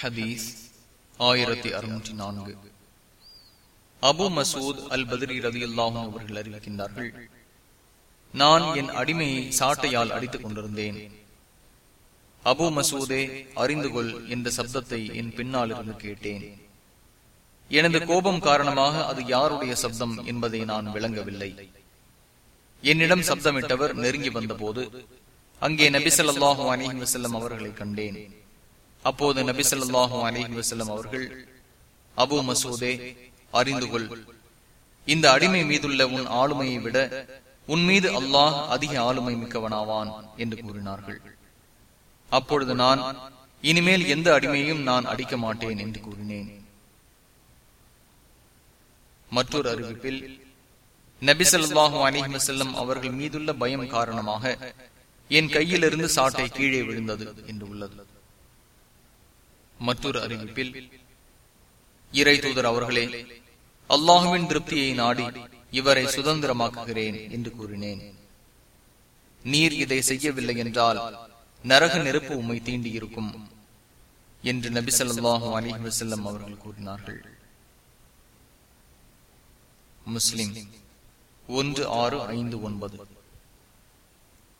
ஹதீஸ் ஆயிரத்தி அறுநூற்றி நான்கு. அபு மசூத் அல் பத்ரி ரதி அல்லாஹும் அவர்கள் அறிவிக்கின்றார்கள் நான் என் அடிமையை சாட்டையால் அடித்துக் கொண்டிருந்தேன். அபு மசூதே அறிந்து கொள் என்ற சப்தத்தை என் பின்னால் இருந்து கேட்டேன். எனது கோபம் காரணமாக அது யாருடைய சப்தம் என்பதை நான் விளங்கவில்லை. என்னிடம் சப்தமிட்டவர் நெருங்கி வந்தபோது அங்கே நபிசல்லாஹு அனிஹி வசல்லம் அவர்களை கண்டேன். அப்போது நபி சொல்லாஹும் அலிஹி வசல்லம் அவர்கள் அபு மசூதே அறிந்து கொள். இந்த அடிமை மீதுள்ள உன் ஆளுமையை விட உன் மீது அல்லாஹ் அதிக ஆளுமை மிக்கவனாவான் என்று கூறினார்கள். அப்பொழுது நான் இனிமேல் எந்த அடிமையும் நான் அடிக்க மாட்டேன் என்று கூறினேன். மற்றொரு அறிவிப்பில் நபிசல்லாஹு அலிஹி வசல்லம் அவர்கள் மீதுள்ள பயம் காரணமாக என் கையிலிருந்து சாட்டை கீழே விழுந்தது என்று உள்ளது. மற்றொரு அறிவிப்பில் இறை தூதர் அவர்களே அல்லாஹுவின் திருப்தியை நாடி இவரை சுதந்திரமாக்குகிறேன் என்று கூறினேன். நீர் இதை செய்யவில்லை என்றால் நரக நெருப்பு உண்மை தீண்டியிருக்கும் என்று நபி நபிசல்லாஹு அலி வசல்லம் அவர்கள் கூறினார்கள். முஸ்லிம் ஒன்று ஆறு ஐந்து ஒன்பது.